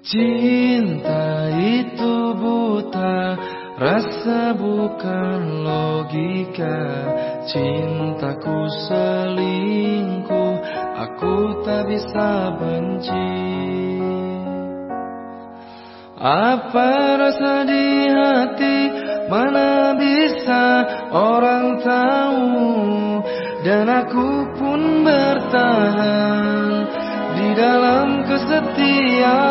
Cinta itu buta Rasa bukan logika. Cintaku selingkuh Aku tak bisa benci. Apa rasa di hati? Mana bisa orang tahu? Dan aku pun bertahan Di dalam kesetiaan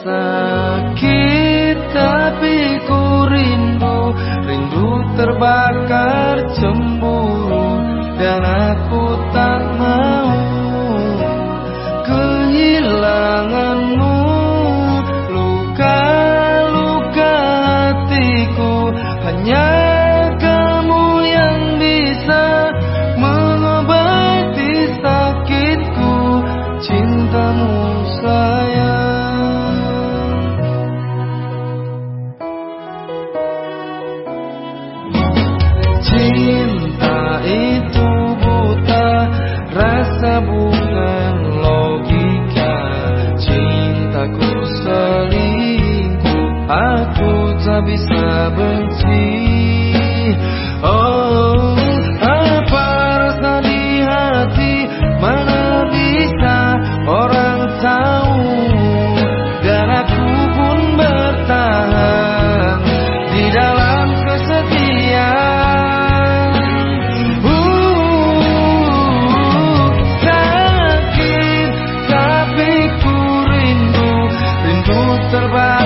Sakit tapi ku rindu. Rindu terbakar cemburu selingkuh Aku tak bisa benci. Oh, Rindu